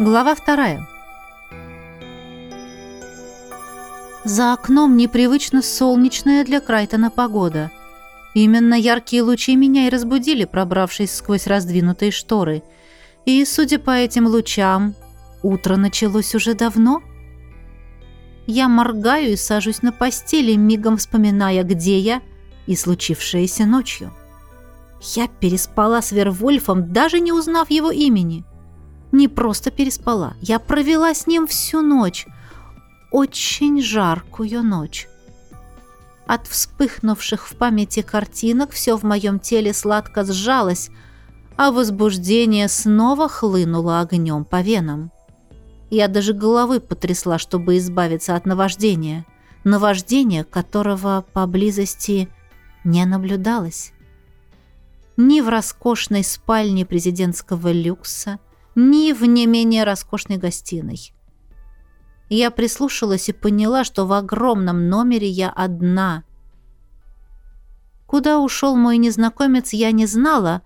Глава вторая. За окном непривычно солнечная для Крайтона погода. Именно яркие лучи меня и разбудили, пробравшись сквозь раздвинутые шторы. И, судя по этим лучам, утро началось уже давно. Я моргаю и сажусь на постели, мигом вспоминая, где я и случившееся ночью. Я переспала с Вервольфом, даже не узнав его имени. Не просто переспала, я провела с ним всю ночь. Очень жаркую ночь. От вспыхнувших в памяти картинок все в моем теле сладко сжалось, а возбуждение снова хлынуло огнем по венам. Я даже головы потрясла, чтобы избавиться от наваждения. Наваждения, которого поблизости не наблюдалось. Ни в роскошной спальне президентского люкса, ни в не менее роскошной гостиной. Я прислушалась и поняла, что в огромном номере я одна. Куда ушел мой незнакомец, я не знала,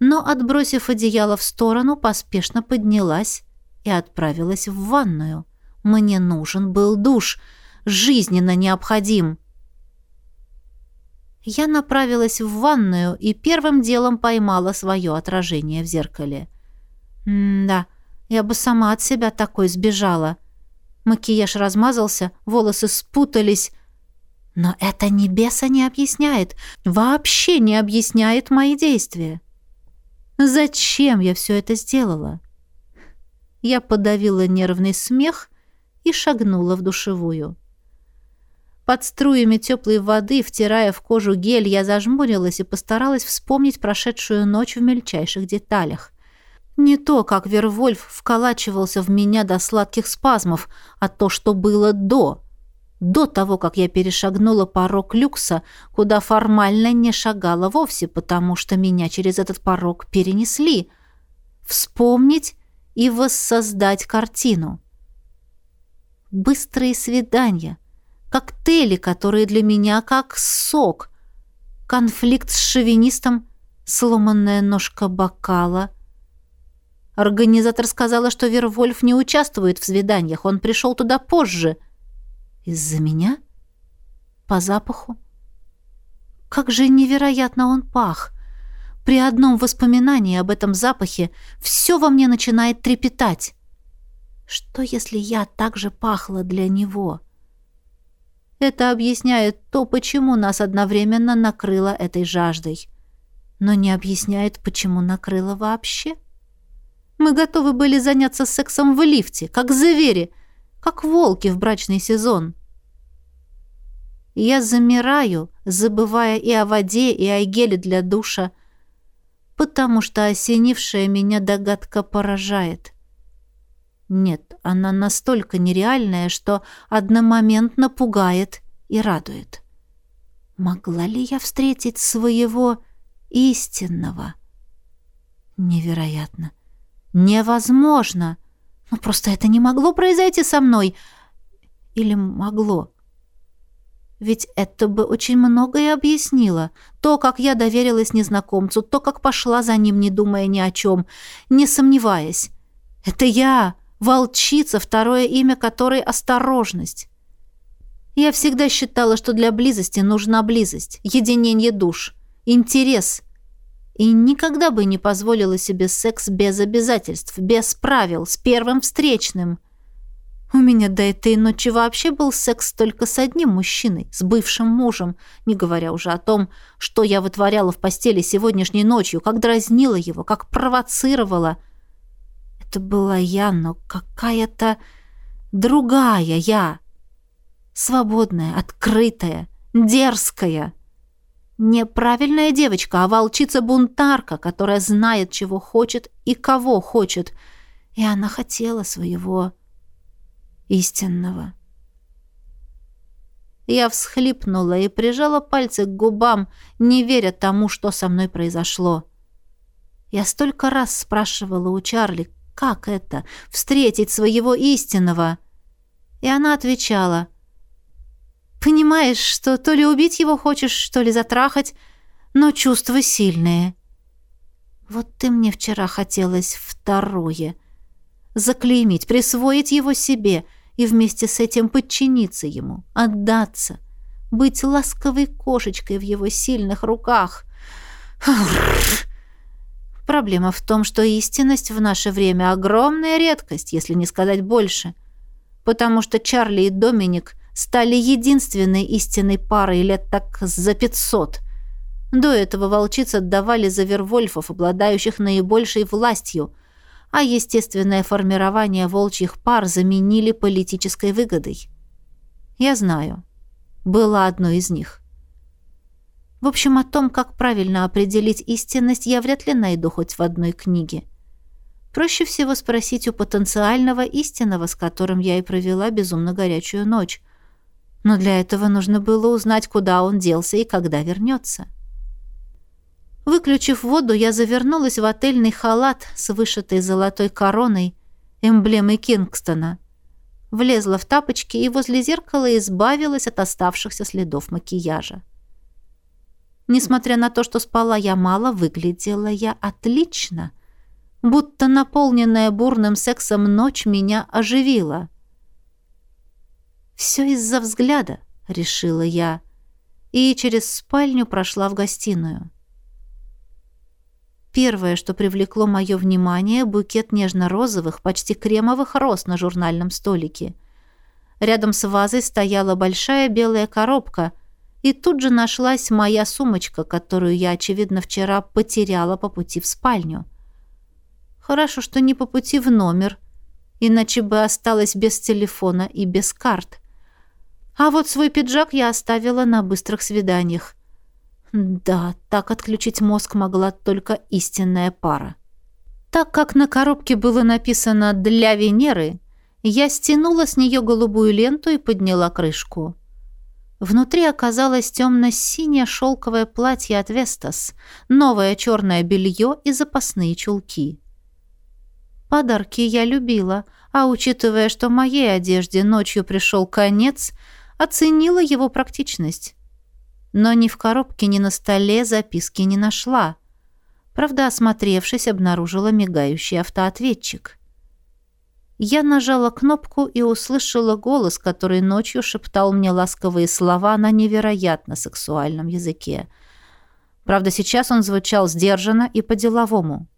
но, отбросив одеяло в сторону, поспешно поднялась и отправилась в ванную. Мне нужен был душ, жизненно необходим. Я направилась в ванную и первым делом поймала свое отражение в зеркале. М-да, я бы сама от себя такой сбежала. Макияж размазался, волосы спутались. Но это ни беса не объясняет, вообще не объясняет мои действия. Зачем я все это сделала? Я подавила нервный смех и шагнула в душевую. Под струями теплой воды, втирая в кожу гель, я зажмурилась и постаралась вспомнить прошедшую ночь в мельчайших деталях. Не то, как Вервольф вколачивался в меня до сладких спазмов, а то, что было до. До того, как я перешагнула порог люкса, куда формально не шагала вовсе, потому что меня через этот порог перенесли. Вспомнить и воссоздать картину. Быстрые свидания — коктейли, которые для меня как сок, конфликт с шовинистом, сломанная ножка бокала. Организатор сказала, что Вервольф не участвует в свиданиях, он пришел туда позже. Из-за меня? По запаху? Как же невероятно он пах! При одном воспоминании об этом запахе все во мне начинает трепетать. Что, если я так же пахла для него?» Это объясняет то, почему нас одновременно накрыло этой жаждой. Но не объясняет, почему накрыло вообще. Мы готовы были заняться сексом в лифте, как звери, как волки в брачный сезон. Я замираю, забывая и о воде, и о геле для душа, потому что осенившая меня догадка поражает. Нет, она настолько нереальная, что одномоментно пугает и радует. Могла ли я встретить своего истинного? Невероятно. Невозможно. Ну, просто это не могло произойти со мной. Или могло? Ведь это бы очень многое объяснило. То, как я доверилась незнакомцу, то, как пошла за ним, не думая ни о чем, не сомневаясь. Это я, Волчица, второе имя которой — осторожность. Я всегда считала, что для близости нужна близость, единение душ, интерес. И никогда бы не позволила себе секс без обязательств, без правил, с первым встречным. У меня до этой ночи вообще был секс только с одним мужчиной, с бывшим мужем, не говоря уже о том, что я вытворяла в постели сегодняшней ночью, как дразнила его, как провоцировала — это была я, но какая-то другая я. Свободная, открытая, дерзкая. Неправильная девочка, а волчица-бунтарка, которая знает, чего хочет и кого хочет. И она хотела своего истинного. Я всхлипнула и прижала пальцы к губам, не веря тому, что со мной произошло. Я столько раз спрашивала у Чарли, как это — встретить своего истинного? И она отвечала. «Понимаешь, что то ли убить его хочешь, то ли затрахать, но чувства сильные». Вот ты мне вчера хотелось второе. заклеймить, присвоить его себе и вместе с этим подчиниться ему, отдаться, быть ласковой кошечкой в его сильных руках. Проблема в том, что истинность в наше время огромная редкость, если не сказать больше, потому что Чарли и Доминик стали единственной истинной парой лет так за пятьсот. До этого волчиц отдавали за вервольфов, обладающих наибольшей властью, а естественное формирование волчьих пар заменили политической выгодой. Я знаю была одной из них. В общем, о том, как правильно определить истинность, я вряд ли найду хоть в одной книге. Проще всего спросить у потенциального истинного, с которым я и провела безумно горячую ночь. Но для этого нужно было узнать, куда он делся и когда вернется. Выключив воду, я завернулась в отельный халат с вышитой золотой короной, эмблемой Кингстона — влезла в тапочки и возле зеркала избавилась от оставшихся следов макияжа. Несмотря на то, что спала я мало, выглядела я отлично, будто наполненная бурным сексом ночь меня оживила. «Все из-за взгляда», — решила я, и через спальню прошла в гостиную. Первое, что привлекло мое внимание, букет нежно-розовых, почти кремовых роз на журнальном столике. Рядом с вазой стояла большая белая коробка, и тут же нашлась моя сумочка, которую я, очевидно, вчера потеряла по пути в спальню. Хорошо, что не по пути в номер, иначе бы осталась без телефона и без карт. А вот свой пиджак я оставила на быстрых свиданиях. Да, так отключить мозг могла только истинная пара. Так как на коробке было написано «для Венеры», я стянула с нее голубую ленту и подняла крышку. Внутри оказалось темно-синее шелковое платье от Вестас, новое черное белье и запасные чулки. Подарки я любила, а учитывая, что моей одежде ночью пришел конец, оценила его практичность но ни в коробке, ни на столе записки не нашла. Правда, осмотревшись, обнаружила мигающий автоответчик. Я нажала кнопку и услышала голос, который ночью шептал мне ласковые слова на невероятно сексуальном языке. Правда, сейчас он звучал сдержанно и по-деловому.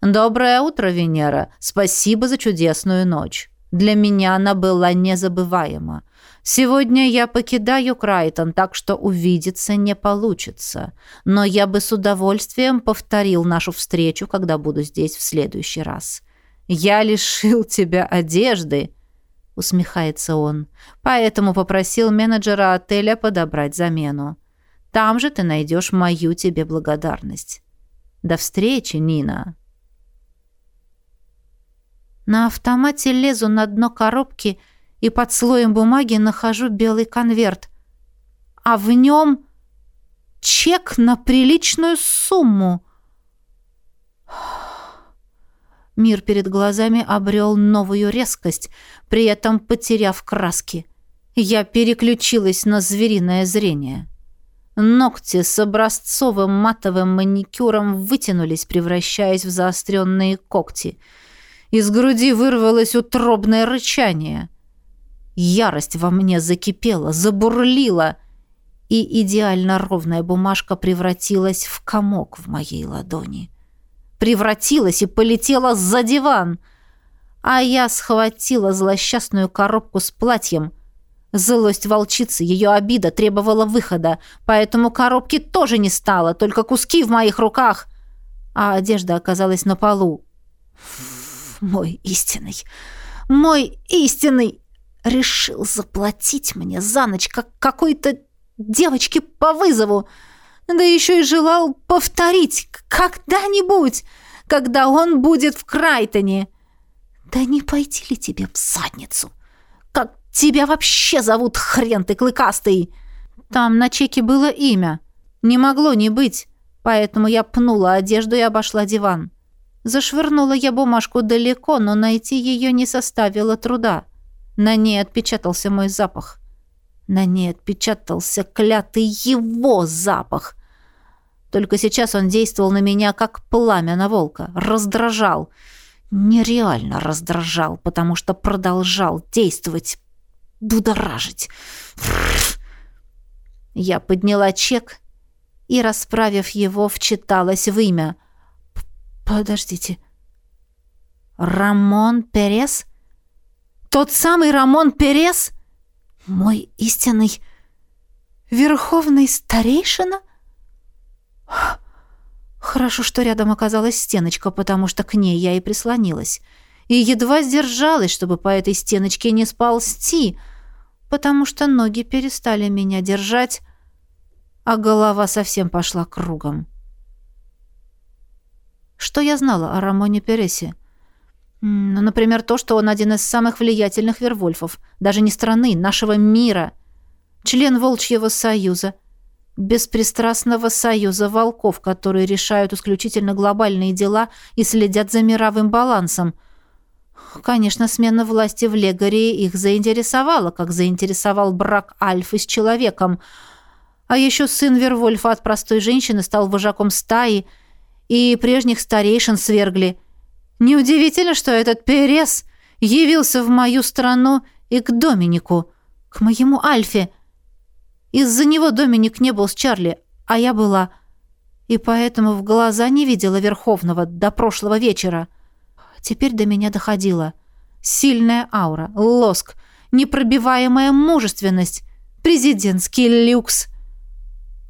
«Доброе утро, Венера! Спасибо за чудесную ночь!» Для меня она была незабываема. Сегодня я покидаю Крайтон, так что увидеться не получится. Но я бы с удовольствием повторил нашу встречу, когда буду здесь в следующий раз. Я лишил тебя одежды, усмехается он. Поэтому попросил менеджера отеля подобрать замену. Там же ты найдешь мою тебе благодарность. До встречи, Нина. На автомате лезу на дно коробки и под слоем бумаги нахожу белый конверт. А в нем чек на приличную сумму. Мир перед глазами обрел новую резкость, при этом потеряв краски. Я переключилась на звериное зрение. Ногти с образцовым матовым маникюром вытянулись, превращаясь в заостренные когти — из груди вырвалось утробное рычание. Ярость во мне закипела, забурлила, и идеально ровная бумажка превратилась в комок в моей ладони. Превратилась и полетела за диван, а я схватила злосчастную коробку с платьем. Злость волчицы, ее обида требовала выхода, поэтому коробки тоже не стало, только куски в моих руках, а одежда оказалась на полу. Мой истинный, мой истинный решил заплатить мне за ночь, как какой-то девочке по вызову. Да еще и желал повторить когда-нибудь, когда он будет в Крайтоне. Да не пойти ли тебе в задницу? Как тебя вообще зовут, хрен ты клыкастый? Там на чеке было имя. Не могло не быть, поэтому я пнула одежду и обошла диван. Зашвырнула я бумажку далеко, но найти ее не составило труда. На ней отпечатался мой запах. На ней отпечатался клятый его запах. Только сейчас он действовал на меня, как пламя на волка. Раздражал. нереально раздражал, потому что продолжал действовать, будоражить. Я подняла чек и, расправив его, вчиталась в имя. «Подождите. Рамон Перес? Тот самый Рамон Перес? Мой истинный верховный старейшина?» Хорошо, что рядом оказалась стеночка, потому что к ней я и прислонилась. И едва сдержалась, чтобы по этой стеночке не сползти, потому что ноги перестали меня держать, а голова совсем пошла кругом. Что я знала о Рамоне Пересе? Ну, например, то, что он один из самых влиятельных вервольфов, даже не страны, нашего мира, член Волчьего Союза — беспристрастного союза волков, которые решают исключительно глобальные дела и следят за мировым балансом. Конечно, смена власти в Легории их заинтересовала, как заинтересовал брак Альфы с человеком. А еще сын Вервольфа от простой женщины стал вожаком стаи, и прежних старейшин свергли. Неудивительно, что этот Перес явился в мою страну и к Доминику, к моему Альфе, из-за него Доминик не был с Чарли, а я была. И поэтому в глаза не видела Верховного до прошлого вечера. Теперь до меня доходило. Сильная аура, лоск, непробиваемая мужественность, президентский люкс.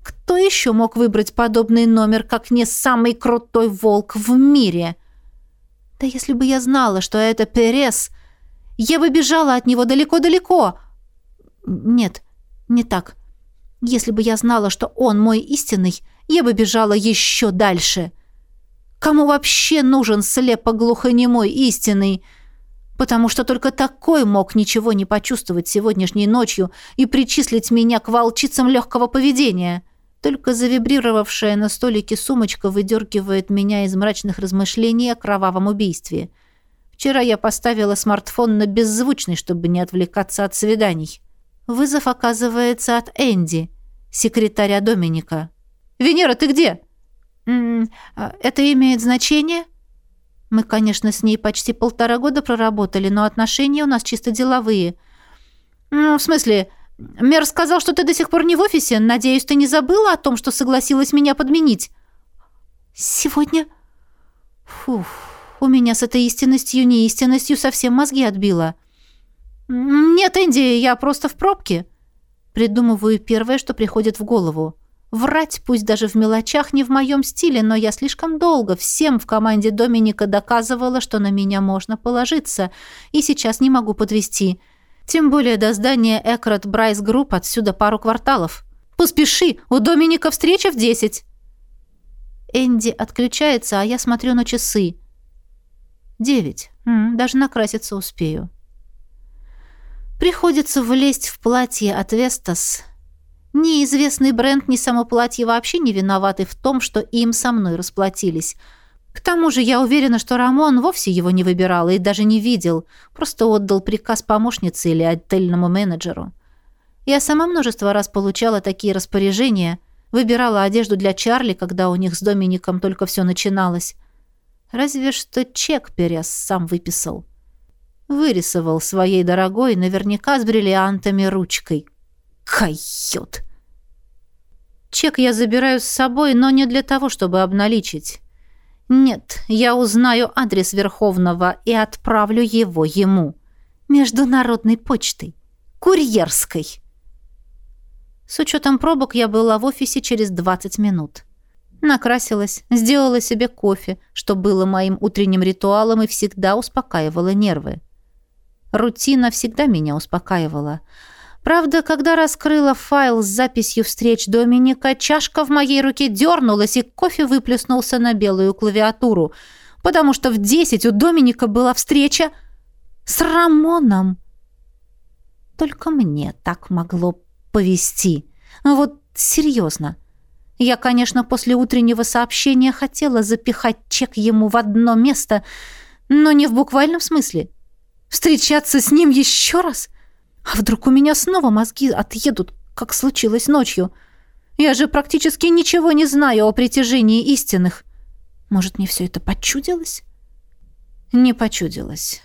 Кто еще мог выбрать подобный номер, как не самый крутой волк в мире? Да если бы я знала, что это Перес, я бы бежала от него далеко-далеко. Нет, не так. Если бы я знала, что он мой истинный, я бы бежала еще дальше. Кому вообще нужен слепо-глухонемой истинный? Потому что только такой мог ничего не почувствовать сегодняшней ночью и причислить меня к волчицам легкого поведения. Только завибрировавшая на столике сумочка выдергивает меня из мрачных размышлений о кровавом убийстве. Вчера я поставила смартфон на беззвучный, чтобы не отвлекаться от свиданий. Вызов оказывается от Энди, секретаря Доминика. «Венера, ты где?» «М -м, а, «Это имеет значение?» «Мы, конечно, с ней почти полтора года проработали, но отношения у нас чисто деловые». «Ну, в смысле, мэр сказал, что ты до сих пор не в офисе. Надеюсь, ты не забыла о том, что согласилась меня подменить?» «Сегодня?» «Фух, у меня с этой истинностью, неистинностью совсем мозги отбило». «Нет, Энди, я просто в пробке». Придумываю первое, что приходит в голову. Врать, пусть даже в мелочах, не в моем стиле, но я слишком долго всем в команде Доминика доказывала, что на меня можно положиться, и сейчас не могу подвести. Тем более до здания Экрат Брайс Групп отсюда пару кварталов. «Поспеши! У Доминика встреча в десять!» Энди отключается, а я смотрю на часы. «Девять. Даже накраситься успею». Приходится влезть в платье от Вестас. Неизвестный бренд, ни само платье вообще не виноваты в том, что им со мной расплатились. К тому же я уверена, что Рамон вовсе его не выбирал и даже не видел, просто отдал приказ помощнице или отельному менеджеру. Я сама множество раз получала такие распоряжения, выбирала одежду для Чарли, когда у них с Домиником только все начиналось. Разве что чек Перес сам выписал. Вырисовал своей дорогой, наверняка с бриллиантами, ручкой. Койот! Чек я забираю с собой, но не для того, чтобы обналичить. Нет, я узнаю адрес Верховного и отправлю его ему. Международной почтой. Курьерской. С учетом пробок я была в офисе через 20 минут. Накрасилась, сделала себе кофе, что было моим утренним ритуалом и всегда успокаивало нервы. Рутина всегда меня успокаивала. Правда, когда раскрыла файл с записью встреч Доминика, чашка в моей руке дернулась, и кофе выплеснулся на белую клавиатуру, потому что в десять у Доминика была встреча с Рамоном. Только мне так могло повести. Вот серьезно. Я, конечно, после утреннего сообщения хотела запихать чек ему в одно место, но не в буквальном смысле. Встречаться с ним еще раз? А вдруг у меня снова мозги отъедут, как случилось ночью? Я же практически ничего не знаю о притяжении истинных. Может, мне все это почудилось? Не почудилось.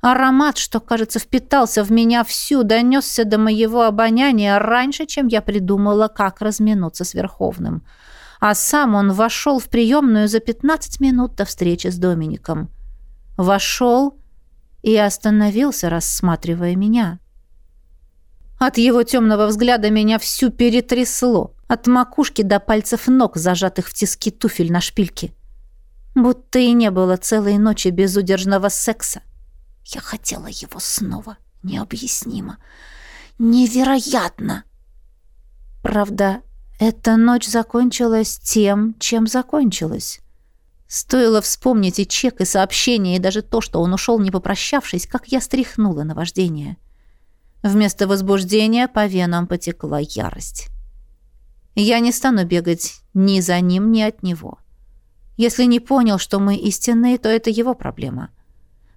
Аромат, что, кажется, впитался в меня всю, донесся до моего обоняния раньше, чем я придумала, как разминуться с Верховным. А сам он вошел в приемную за 15 минут до встречи с Домиником. Вошел и остановился, рассматривая меня. От его темного взгляда меня всю перетрясло, от макушки до пальцев ног, зажатых в тиски туфель на шпильке. Будто и не было целой ночи безудержного секса. Я хотела его снова. Необъяснимо. Невероятно. Правда, эта ночь закончилась тем, чем закончилась. Стоило вспомнить и чек, и сообщение, и даже то, что он ушел, не попрощавшись, как я стряхнула на вождение. Вместо возбуждения по венам потекла ярость. Я не стану бегать ни за ним, ни от него. Если не понял, что мы истинные, то это его проблема —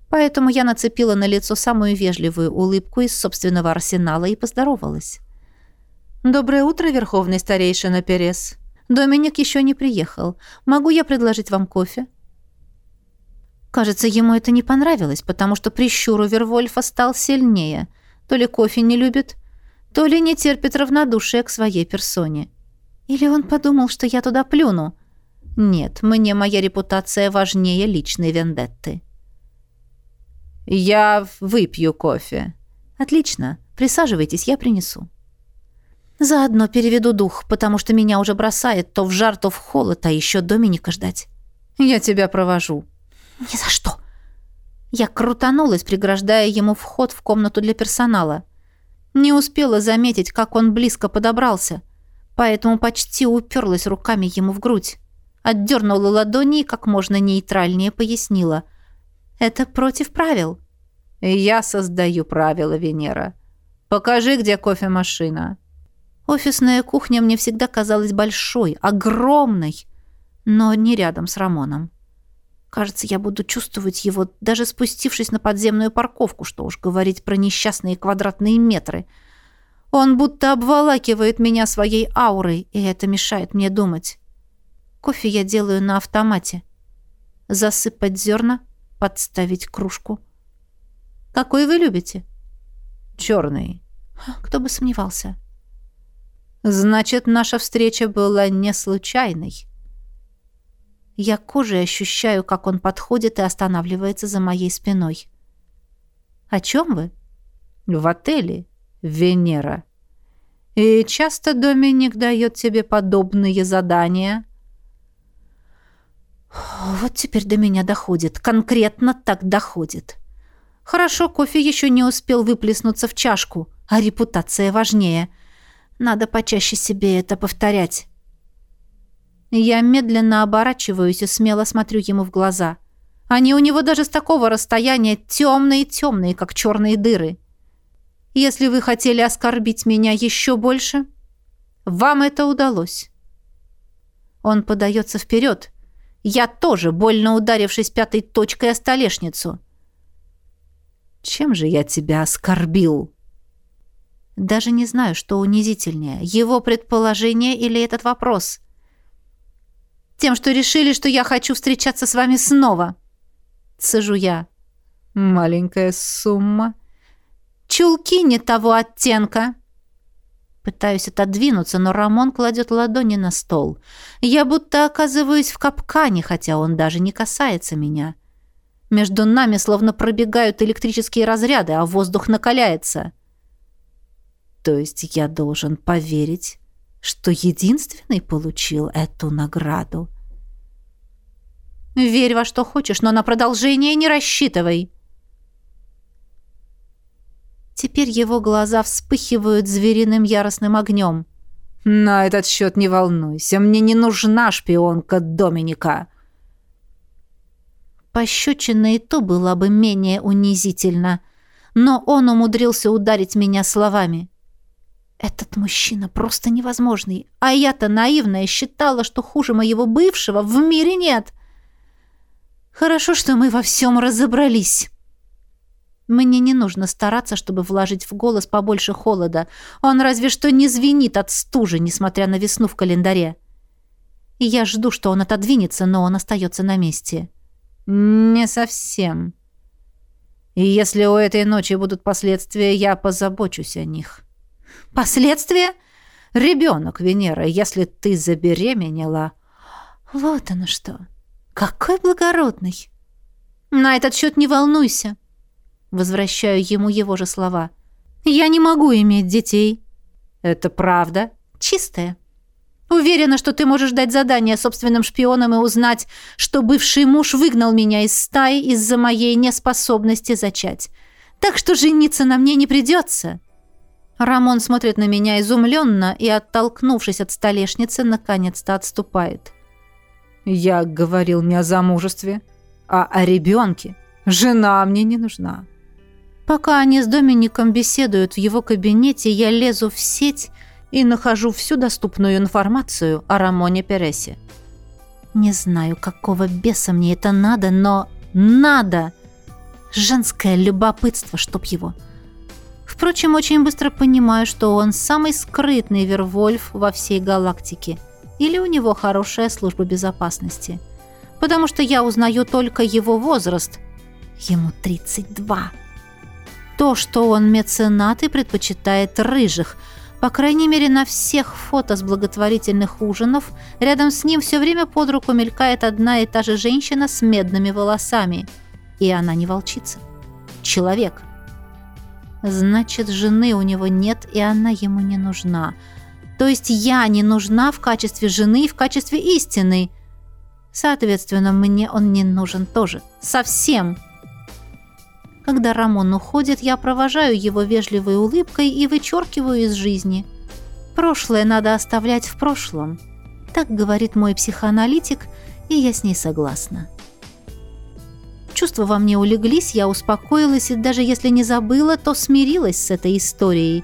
Поэтому я нацепила на лицо самую вежливую улыбку из собственного арсенала и поздоровалась. «Доброе утро, Верховный Старейшина Перес. Доминик еще не приехал. Могу я предложить вам кофе?» Кажется, ему это не понравилось, потому что прищур у Вервольфа стал сильнее. То ли кофе не любит, то ли не терпит равнодушия к своей персоне. Или он подумал, что я туда плюну. Нет, мне моя репутация важнее личной вендетты. «Я выпью кофе». «Отлично. Присаживайтесь, я принесу». Заодно переведу дух, потому что меня уже бросает то в жар, то в холод, а еще Доминика ждать. Я тебя провожу. Ни за что. Я крутанулась, преграждая ему вход в комнату для персонала. Не успела заметить, как он близко подобрался, поэтому почти уперлась руками ему в грудь. Отдернула ладони и как можно нейтральнее пояснила — это против правил. Я создаю правила, Венера. Покажи, где кофемашина. Офисная кухня мне всегда казалась большой, огромной, но не рядом с Рамоном. Кажется, я буду чувствовать его, даже спустившись на подземную парковку, что уж говорить про несчастные квадратные метры. Он будто обволакивает меня своей аурой, и это мешает мне думать. Кофе я делаю на автомате. Засыпать зерна — подставить кружку. «Какой вы любите?» «Черный». «Кто бы сомневался». «Значит, наша встреча была не случайной». Я кожей ощущаю, как он подходит и останавливается за моей спиной. «О чем вы?» «В отеле. Венера. И часто Доминик дает тебе подобные задания?» Вот теперь до меня доходит. Конкретно так доходит. Хорошо, кофе еще не успел выплеснуться в чашку, а репутация важнее. Надо почаще себе это повторять. Я медленно оборачиваюсь и смело смотрю ему в глаза. Они у него даже с такого расстояния темные-темные, как черные дыры. Если вы хотели оскорбить меня еще больше, вам это удалось. Он подается вперед, я тоже, больно ударившись пятой точкой о столешницу. Чем же я тебя оскорбил? Даже не знаю, что унизительнее, его предположение или этот вопрос. Тем, что решили, что я хочу встречаться с вами снова. Сажу я. Маленькая сумма. Чулки не того оттенка. Пытаюсь отодвинуться, но Рамон кладет ладони на стол. Я будто оказываюсь в капкане, хотя он даже не касается меня. Между нами словно пробегают электрические разряды, а воздух накаляется. То есть я должен поверить, что единственный получил эту награду. Верь во что хочешь, но на продолжение не рассчитывай. Теперь его глаза вспыхивают звериным яростным огнем. «На этот счет не волнуйся, мне не нужна шпионка Доминика». Пощечина и то была бы менее унизительно, но он умудрился ударить меня словами. «Этот мужчина просто невозможный, а я-то наивная считала, что хуже моего бывшего в мире нет. Хорошо, что мы во всем разобрались». Мне не нужно стараться, чтобы вложить в голос побольше холода. Он разве что не звенит от стужи, несмотря на весну в календаре. И я жду, что он отодвинется, но он остается на месте. Не совсем. И если у этой ночи будут последствия, я позабочусь о них. Последствия? Ребенок, Венера, если ты забеременела. Вот оно что. Какой благородный. На этот счет не волнуйся. Возвращаю ему его же слова. Я не могу иметь детей. Это правда? Чистая. Уверена, что ты можешь дать задание собственным шпионам и узнать, что бывший муж выгнал меня из стаи из-за моей неспособности зачать. Так что жениться на мне не придется. Рамон смотрит на меня изумленно и, оттолкнувшись от столешницы, наконец-то отступает. «Я говорил не о замужестве, а о ребенке. Жена мне не нужна». Пока они с Домиником беседуют в его кабинете, я лезу в сеть и нахожу всю доступную информацию о Рамоне Пересе. Не знаю, какого беса мне это надо, но надо! Женское любопытство, чтоб его. Впрочем, очень быстро понимаю, что он самый скрытный Вервольф во всей галактике. Или у него хорошая служба безопасности. Потому что я узнаю только его возраст. Ему 32. То, что он меценат и предпочитает рыжих – по крайней мере, на всех фото с благотворительных ужинов рядом с ним все время под руку мелькает одна и та же женщина с медными волосами. И она не волчица. Человек. Значит, жены у него нет, и она ему не нужна. То есть я не нужна в качестве жены и в качестве истины. Соответственно, мне он не нужен тоже. Совсем. Когда Рамон уходит, я провожаю его вежливой улыбкой и вычеркиваю из жизни. Прошлое надо оставлять в прошлом. Так говорит мой психоаналитик, и я с ней согласна. Чувства во мне улеглись, я успокоилась, и даже если не забыла, то смирилась с этой историей.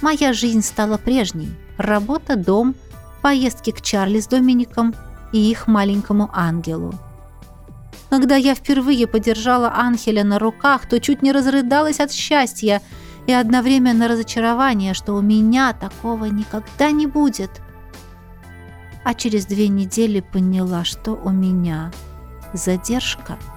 Моя жизнь стала прежней. Работа, дом, поездки к Чарли с Домиником и их маленькому ангелу. Когда я впервые подержала Анхеля на руках, то чуть не разрыдалась от счастья и одновременно разочарования, что у меня такого никогда не будет. А через две недели поняла, что у меня задержка –